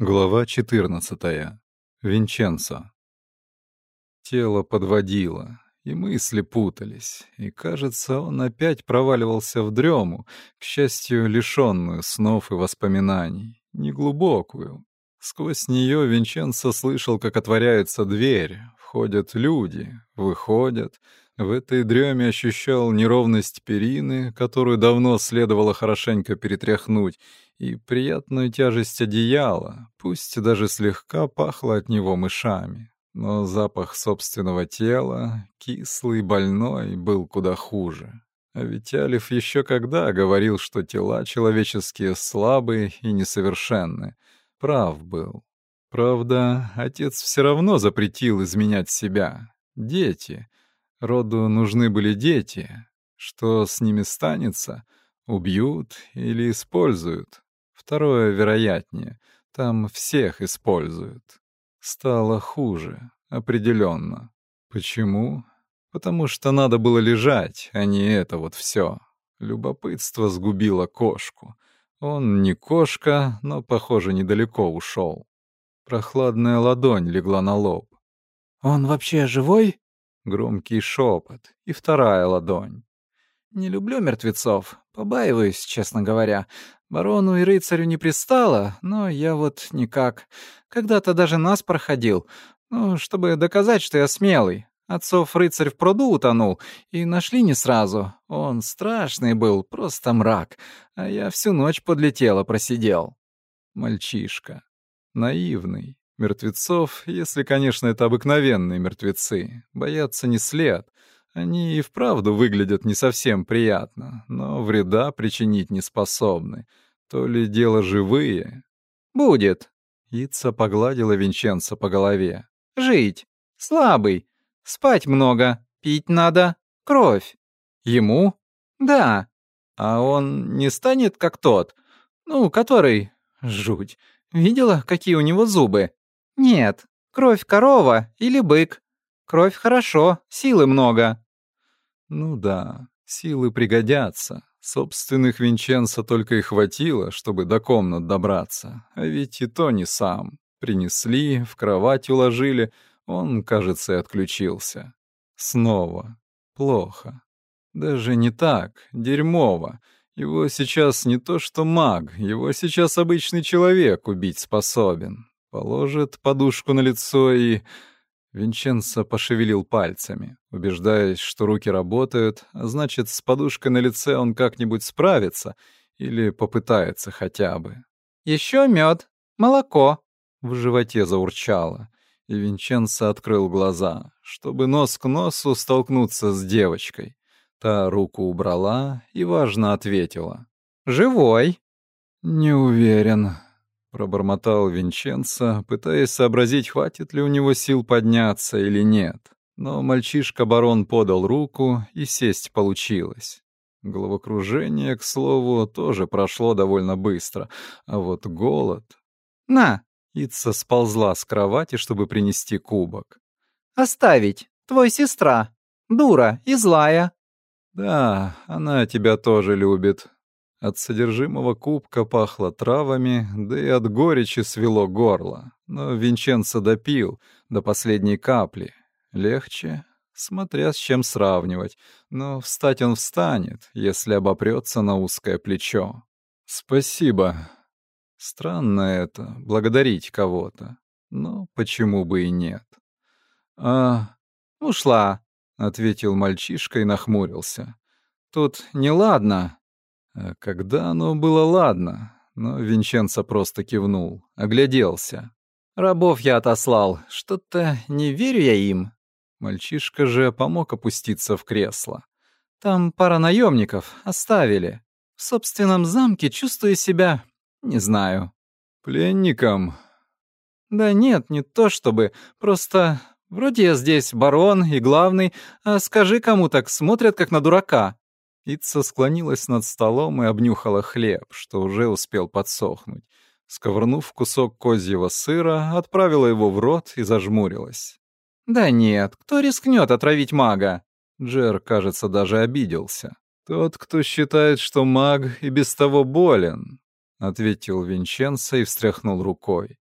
Глава 14. Винченцо. Тело подводило, и мысли путались, и, кажется, он опять проваливался в дрему, к счастью, лишенную снов и воспоминаний, неглубокую. Сквозь нее Винченцо слышал, как отворяется дверь, входят люди, выходят. В этой дреме ощущал неровность перины, которую давно следовало хорошенько перетряхнуть, и приятную тяжесть одеяла, пусть даже слегка пахло от него мышами. Но запах собственного тела, кислый, больной, был куда хуже. А ведь Алиф еще когда говорил, что тела человеческие слабые и несовершенны. Прав был. Правда, отец все равно запретил изменять себя. Дети. Роду нужны были дети. Что с ними станется? Убьют или используют? Второе вероятнее. Там всех используют. Стало хуже, определенно. Почему? Потому что надо было лежать, а не это вот все. Любопытство сгубило кошку. Он не кошка, но, похоже, недалеко ушел. Прохладная ладонь легла на лоб. «Он вообще живой?» Громкий шепот и вторая ладонь. «Не люблю мертвецов, побаиваюсь, честно говоря. Барону и рыцарю не пристало, но я вот никак. Когда-то даже нас проходил. Ну, чтобы доказать, что я смелый. Отцов рыцарь в пруду утонул, и нашли не сразу. Он страшный был, просто мрак. А я всю ночь подлетела, просидел. Мальчишка. Наивный. Мертвецов, если, конечно, это обыкновенные мертвецы, боятся не след. Они и вправду выглядят не совсем приятно, но вреда причинить не способны. То ли дело живые. «Будет!» — Ица погладила Винченца по голове. «Жить! Слабый! Спать много! Пить надо! Кровь!» «Ему?» «Да!» «А он не станет как тот? Ну, который...» «Жуть! Видела, какие у него зубы?» «Нет, кровь корова или бык. Кровь хорошо, силы много». Ну да, силы пригодятся. Собственных Винченца только и хватило, чтобы до комнат добраться. А ведь и то не сам. Принесли, в кровать уложили, он, кажется, и отключился. Снова. Плохо. Даже не так, дерьмово. Его сейчас не то что маг, его сейчас обычный человек убить способен. Положит подушку на лицо и... Винченцо пошевелил пальцами, убеждаясь, что руки работают, а значит, с подушкой на лице он как-нибудь справится или попытается хотя бы. «Еще мед, молоко!» В животе заурчало, и Винченцо открыл глаза, чтобы нос к носу столкнуться с девочкой. Та руку убрала и важно ответила. «Живой!» «Не уверен», Пробормотал Винченцо, пытаясь сообразить, хватит ли у него сил подняться или нет. Но мальчишка-барон подал руку, и сесть получилось. Головокружение, к слову, тоже прошло довольно быстро, а вот голод... «На!» — Итса сползла с кровати, чтобы принести кубок. «Оставить! Твой сестра! Дура и злая!» «Да, она тебя тоже любит», от содержимого кубка пахло травами, да и от горечи свело горло. Но Винченцо допил до последней капли. Легче, смотря с чем сравнивать. Но встать он встанет, если обопрется на узкое плечо. «Спасибо». Странно это, благодарить кого-то. Но почему бы и нет? «А, ушла», — ответил мальчишка и нахмурился. «Тут неладно». А когда оно было ладно, но Винченцо просто кивнул, огляделся. «Рабов я отослал, что-то не верю я им». Мальчишка же помог опуститься в кресло. «Там пара наемников, оставили. В собственном замке чувствую себя... не знаю». «Пленником?» «Да нет, не то чтобы. Просто вроде я здесь барон и главный, а скажи кому так смотрят, как на дурака. Итса склонилась над столом и обнюхала хлеб, что уже успел подсохнуть. Сковырнув кусок козьего сыра, отправила его в рот и зажмурилась. «Да нет, кто рискнет отравить мага?» Джер, кажется, даже обиделся. «Тот, кто считает, что маг и без того болен», — ответил Винченцо и встряхнул рукой.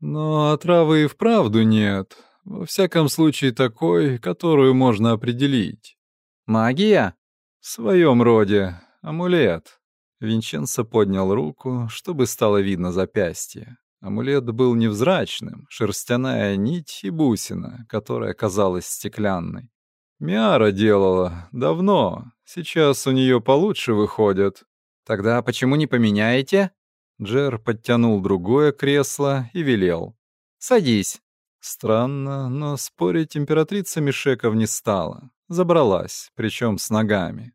Но отравы и вправду нет. Во всяком случае такой, которую можно определить. Магия? В своем роде. Амулет. Винченцо поднял руку, чтобы стало видно запястье. Амулет был невзрачным, шерстяная нить и бусина, которая казалась стеклянной. Миара делала давно, сейчас у нее получше выходят. Тогда почему не поменяете? Джер подтянул другое кресло и велел. «Садись». Странно, но спорить императрица Мишеков не стала. Забралась, причем с ногами.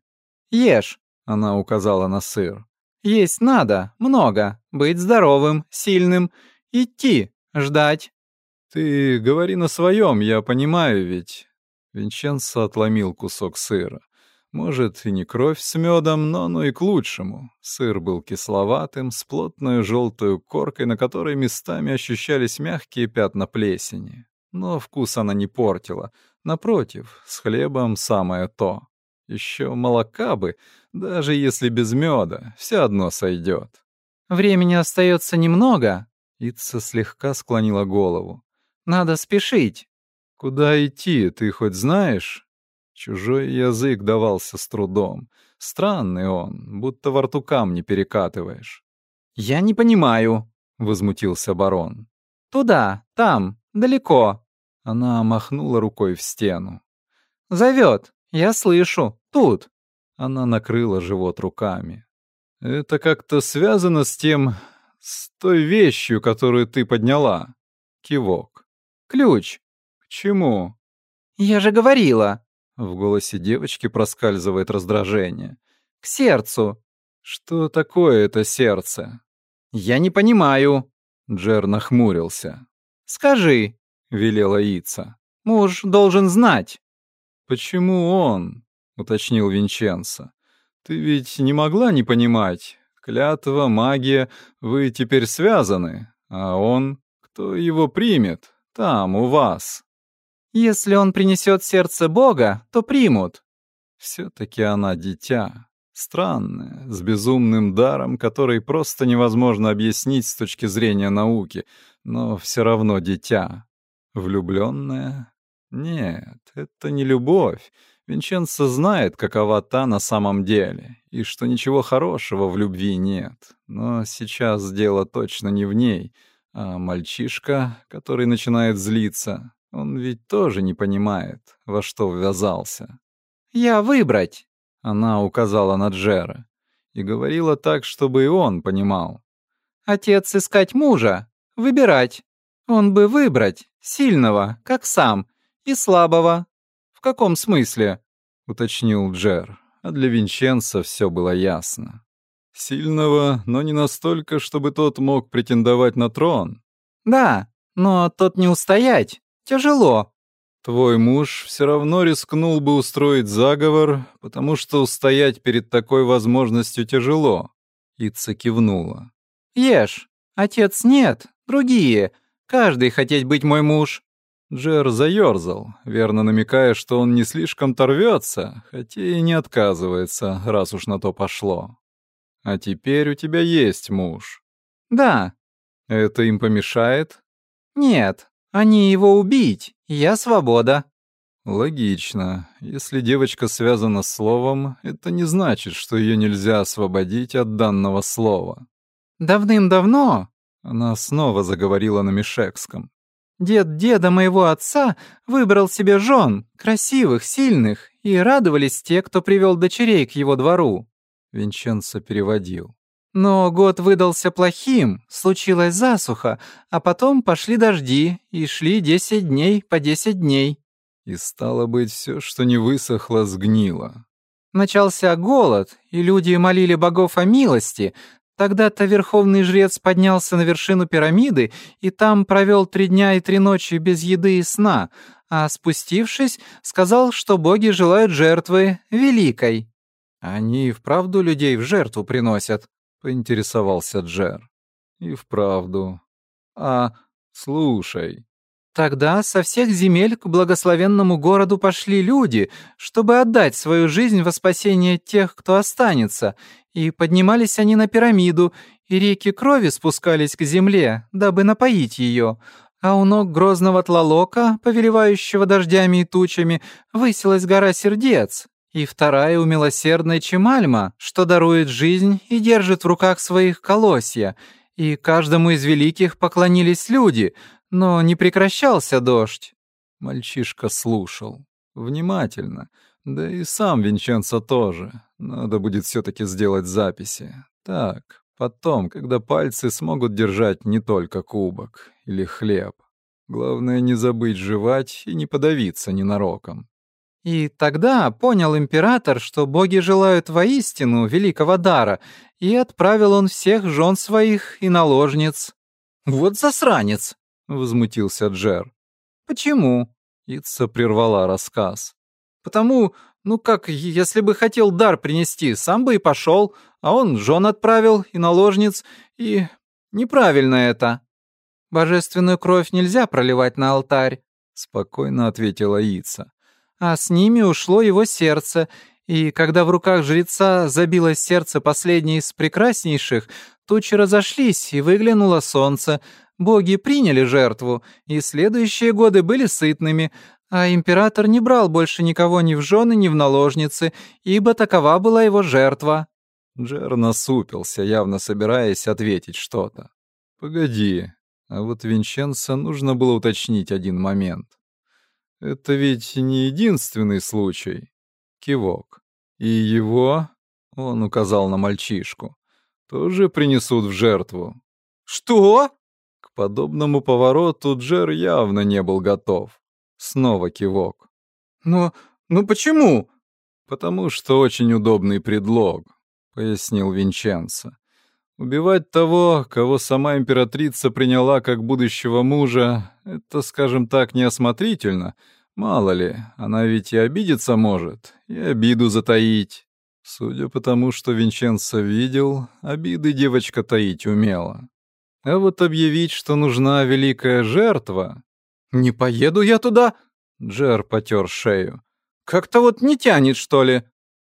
«Ешь», — она указала на сыр. «Есть надо, много. Быть здоровым, сильным. Идти, ждать». «Ты говори на своем, я понимаю ведь». Винченцо отломил кусок сыра. Может, и не кровь с медом, но оно и к лучшему. Сыр был кисловатым, с плотной желтой коркой, на которой местами ощущались мягкие пятна плесени. Но вкус она не портила. Напротив, с хлебом самое то. Еще молока бы, даже если без меда, все одно сойдет. «Времени остается немного», — Ица слегка склонила голову. «Надо спешить». «Куда идти, ты хоть знаешь?» Чужой язык давался с трудом. Странный он, будто во рту камни перекатываешь. «Я не понимаю», — возмутился барон. «Туда, там, далеко». Она махнула рукой в стену. «Зовет, я слышу, тут». Она накрыла живот руками. «Это как-то связано с тем... с той вещью, которую ты подняла?» Кивок. «Ключ». «К чему?» «Я же говорила». В голосе девочки проскальзывает раздражение. «К сердцу». «Что такое это сердце?» «Я не понимаю». Джер нахмурился. «Скажи», — велела Ица. «Муж должен знать». «Почему он?» — уточнил Винченцо. «Ты ведь не могла не понимать. Клятва, магия, вы теперь связаны. А он, кто его примет, там, у вас?» Если он принесет сердце Бога, то примут. Все-таки она дитя. Странное, с безумным даром, который просто невозможно объяснить с точки зрения науки, но все равно дитя. Влюбленная? Нет, это не любовь. Винченцо знает, какова та на самом деле, и что ничего хорошего в любви нет. Но сейчас дело точно не в ней, а мальчишка, который начинает злиться, он ведь тоже не понимает, во что ввязался. «Я выбрать!» — она указала на Джера. И говорила так, чтобы и он понимал. «Отец искать мужа, выбирать. Он бы выбрать сильного, как сам, и слабого. В каком смысле?» — уточнил Джер, а для Винченца все было ясно. «Сильного, но не настолько, чтобы тот мог претендовать на трон». «Да, но тот не устоять. Тяжело. Твой муж все равно рискнул бы устроить заговор, потому что устоять перед такой возможностью тяжело. Ица кивнула. Ешь. Отец нет. Другие. Каждый хотеть быть мой муж. Джер заерзал, верно намекая, что он не слишком торвется, хотя и не отказывается, раз уж на то пошло. А теперь у тебя есть муж. Да. Это им помешает? Нет. Они его убить, я свобода». Логично. Если девочка связана с словом, это не значит, что ее нельзя освободить от данного слова. «Давным-давно», — она снова заговорила на Мишекском, «дед деда моего отца выбрал себе жен, красивых, сильных, и радовались те, кто привел дочерей к его двору». Винченцо переводил. Но год выдался плохим, случилась засуха, а потом пошли дожди, и шли десять дней по десять дней. И стало быть, все, что не высохло, сгнило. Начался голод, и люди молили богов о милости. Тогда-то верховный жрец поднялся на вершину пирамиды и там провел три дня и три ночи без еды и сна, а спустившись, сказал, что боги желают жертвы великой. Они вправду людей в жертву приносят поинтересовался Джер. И вправду. А, слушай. Тогда со всех земель к благословенному городу пошли люди, чтобы отдать свою жизнь во спасение тех, кто останется, и поднимались они на пирамиду, и реки крови спускались к земле, дабы напоить ее, а у ног грозного Тлалока, повелевающего дождями и тучами, высилась гора сердец, и вторая у милосердной Чемальма, что дарует жизнь и держит в руках своих колосья, и каждому из великих поклонились люди, но не прекращался дождь. Мальчишка слушал. Внимательно. Да и сам Винченцо тоже. Надо будет все таки сделать записи. Так, потом, когда пальцы смогут держать не только кубок или хлеб. Главное не забыть жевать и не подавиться ненароком. И тогда понял император, что боги желают воистину великого дара, и отправил он всех жен своих и наложниц. «Вот засранец!» — возмутился Джер. «Почему?» — Итса прервала рассказ. «Потому, ну как, если бы хотел дар принести, сам бы и пошел, а он жен отправил и наложниц, и... Неправильно это!» «Божественную кровь нельзя проливать на алтарь», — спокойно ответила Ица а с ними ушло его сердце, и когда в руках жреца забилось сердце последней из прекраснейших, тучи разошлись, и выглянуло солнце. Боги приняли жертву, и следующие годы были сытными, а император не брал больше никого ни в жены, ни в наложницы, ибо такова была его жертва». Джер насупился, явно собираясь ответить что-то. «Погоди, а вот Винченцо нужно было уточнить один момент. Это ведь не единственный случай. Кивок. И его, он указал на мальчишку, тоже принесут в жертву. Что? К подобному повороту Джер явно не был готов. Снова кивок. Но, ну почему? Потому что очень удобный предлог, пояснил Винченцо. Убивать того, кого сама императрица приняла как будущего мужа, это, скажем так, неосмотрительно. Мало ли, она ведь и обидеться может, и обиду затаить. Судя по тому, что Винченцо видел, обиды девочка таить умела. А вот объявить, что нужна великая жертва... «Не поеду я туда!» Джер потер шею. «Как-то вот не тянет, что ли?»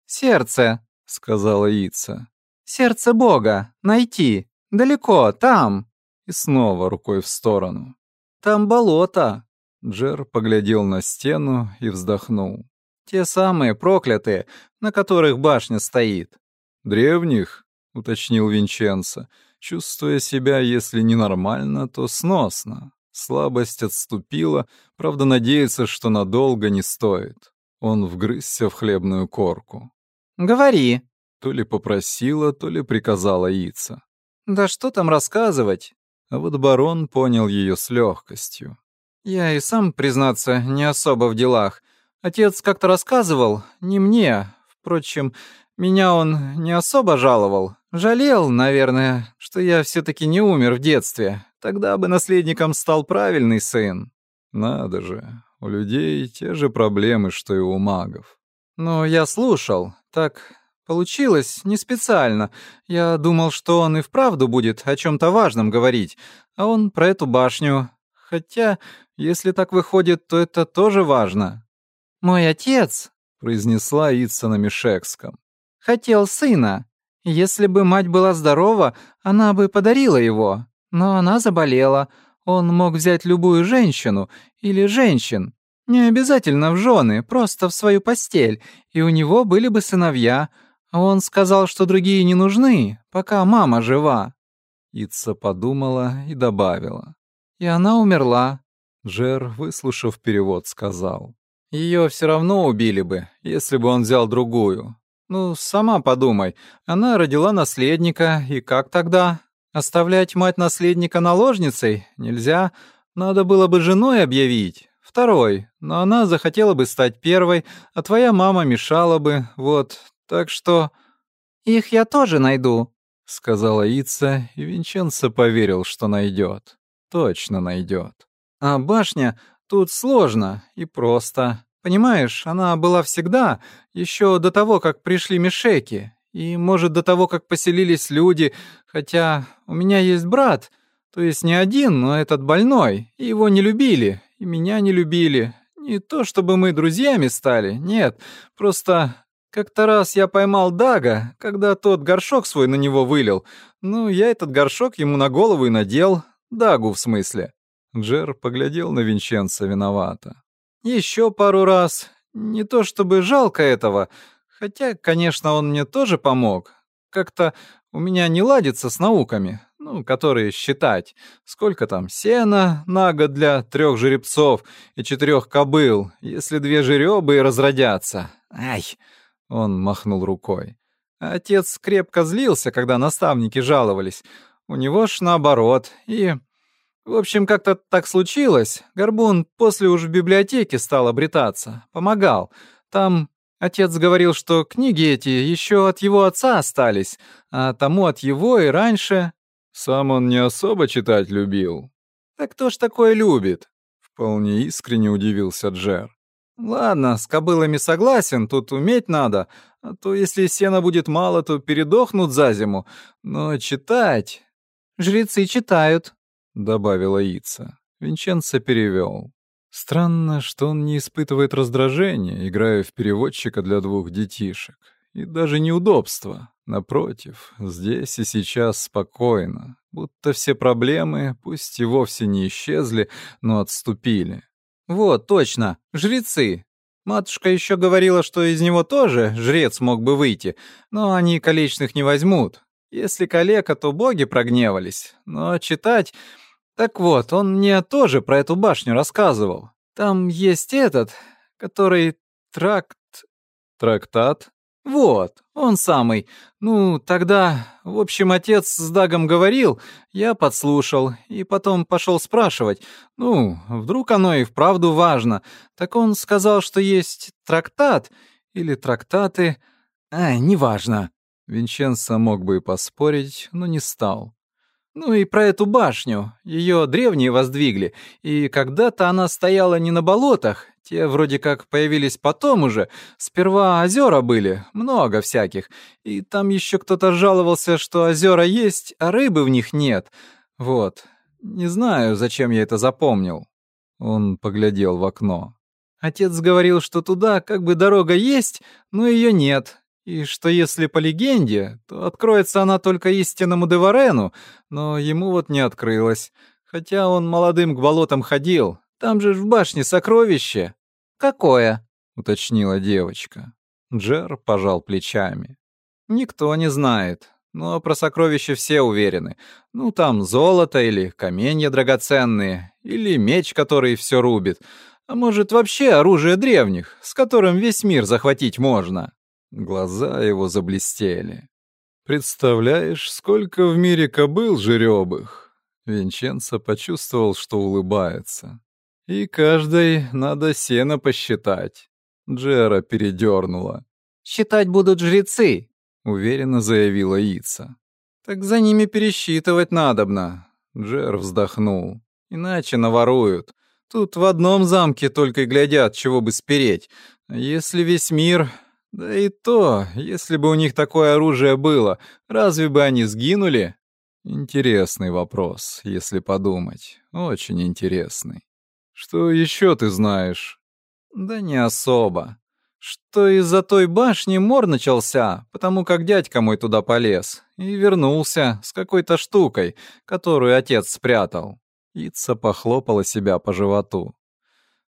«Сердце», — сказала Ица. Сердце Бога. Найти. Далеко, там». И снова рукой в сторону. «Там болото». Джер поглядел на стену и вздохнул. «Те самые проклятые, на которых башня стоит». «Древних?» — уточнил Винченцо, чувствуя себя, если не нормально, то сносно. Слабость отступила, правда, надеяться, что надолго не стоит. Он вгрызся в хлебную корку. «Говори», то ли попросила, то ли приказала Ица. «Да что там рассказывать?» А вот барон понял ее с легкостью. «Я и сам, признаться, не особо в делах. Отец как-то рассказывал, не мне. Впрочем, меня он не особо жаловал. Жалел, наверное, что я все-таки не умер в детстве. Тогда бы наследником стал правильный сын». «Надо же, у людей те же проблемы, что и у магов». «Ну, я слушал. Так Получилось не специально. Я думал, что он и вправду будет о чем-то важном говорить, а он про эту башню. Хотя, если так выходит, то это тоже важно. «Мой отец», — произнесла Ица на Мишекском, — «хотел сына. Если бы мать была здорова, она бы подарила его. Но она заболела. Он мог взять любую женщину или женщин. Не обязательно в жены, просто в свою постель, и у него были бы сыновья». Он сказал, что другие не нужны, пока мама жива. Ица подумала и добавила. И она умерла. Жер, выслушав перевод, сказал. Ее все равно убили бы, если бы он взял другую. Ну, сама подумай, она родила наследника, и как тогда? Оставлять мать наследника наложницей нельзя. Надо было бы женой объявить, второй, но она захотела бы стать первой, а твоя мама мешала бы, вот, так что их я тоже найду, сказала Ица, и Винченцо поверил, что найдет. Точно найдет. А башня тут сложно и просто. Понимаешь, она была всегда, еще до того, как пришли мешеки, и, может, до того, как поселились люди, хотя у меня есть брат, то есть не один, но этот больной, и его не любили, и меня не любили. Не то, чтобы мы друзьями стали, нет, просто Как-то раз я поймал Дага, когда тот горшок свой на него вылил. Ну, я этот горшок ему на голову и надел. Дагу, в смысле. Джер поглядел на Винченца виновато. Еще пару раз. Не то чтобы жалко этого, хотя, конечно, он мне тоже помог. Как-то у меня не ладится с науками, ну, которые считать. Сколько там сена на год для трех жеребцов и четырех кобыл, если две жеребы разродятся. Ай! Он махнул рукой. Отец крепко злился, когда наставники жаловались. У него ж наоборот. И... В общем, как-то так случилось. Горбун после уж в библиотеке стал обретаться. Помогал. Там отец говорил, что книги эти еще от его отца остались, а тому от его и раньше. Сам он не особо читать любил. Так кто ж такое любит? Вполне искренне удивился Джер. Ладно, с кобылами согласен, тут уметь надо, а то если сена будет мало, то передохнут за зиму. Но читать... Жрецы читают, — добавила Ица. Винченцо перевел. Странно, что он не испытывает раздражения, играя в переводчика для двух детишек. И даже неудобства. Напротив, здесь и сейчас спокойно, будто все проблемы, пусть и вовсе не исчезли, но отступили. Вот, точно, жрецы. Матушка еще говорила, что из него тоже жрец мог бы выйти, но они колечных не возьмут. Если калека, то боги прогневались. Но читать... Так вот, он мне тоже про эту башню рассказывал. Там есть этот, который тракт... Трактат? Вот, он самый. Ну, тогда, в общем, отец с Дагом говорил, я подслушал, и потом пошел спрашивать. Ну, вдруг оно и вправду важно. Так он сказал, что есть трактат или трактаты. А, неважно. Винченцо мог бы и поспорить, но не стал. Ну и про эту башню. Ее древние воздвигли, и когда-то она стояла не на болотах, те вроде как появились потом уже. Сперва озера были, много всяких. И там еще кто-то жаловался, что озера есть, а рыбы в них нет. Вот. Не знаю, зачем я это запомнил. Он поглядел в окно. Отец говорил, что туда как бы дорога есть, но ее нет. И что если по легенде, то откроется она только истинному Деварену, но ему вот не открылась. Хотя он молодым к болотам ходил, там же в башне сокровище. Какое? уточнила девочка. Джер пожал плечами. Никто не знает, но про сокровища все уверены. Ну, там золото или каменья драгоценные, или меч, который все рубит. А может, вообще оружие древних, с которым весь мир захватить можно. Глаза его заблестели. Представляешь, сколько в мире кобыл жеребых? Винченцо почувствовал, что улыбается. И каждой надо сено посчитать. Джера передернула. «Считать будут жрецы», — уверенно заявила Ица. «Так за ними пересчитывать надобно». Джер вздохнул. «Иначе наворуют. Тут в одном замке только и глядят, чего бы спереть. Если весь мир... Да и то, если бы у них такое оружие было, разве бы они сгинули?» Интересный вопрос, если подумать. Очень интересный. Что еще ты знаешь? Да не особо. Что из-за той башни мор начался, потому как дядька мой туда полез и вернулся с какой-то штукой, которую отец спрятал. Ица похлопала себя по животу.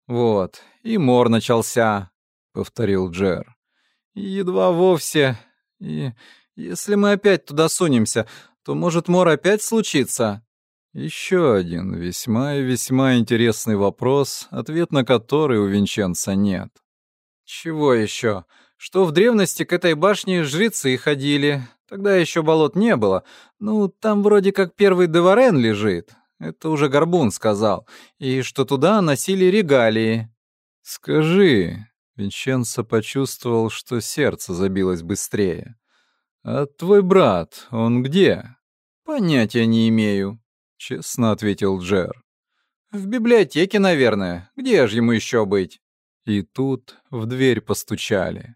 Вот, и мор начался, повторил Джер. И едва вовсе. И если мы опять туда сунемся, то может мор опять случится. Еще один весьма и весьма интересный вопрос, ответ на который у Винченца нет. Чего еще? Что в древности к этой башне жрецы ходили. Тогда еще болот не было. Ну, там вроде как первый Деварен лежит. Это уже Горбун сказал. И что туда носили регалии. Скажи, Винченцо почувствовал, что сердце забилось быстрее. А твой брат, он где? Понятия не имею. — честно ответил Джер. «В библиотеке, наверное. Где же ему еще быть?» И тут в дверь постучали.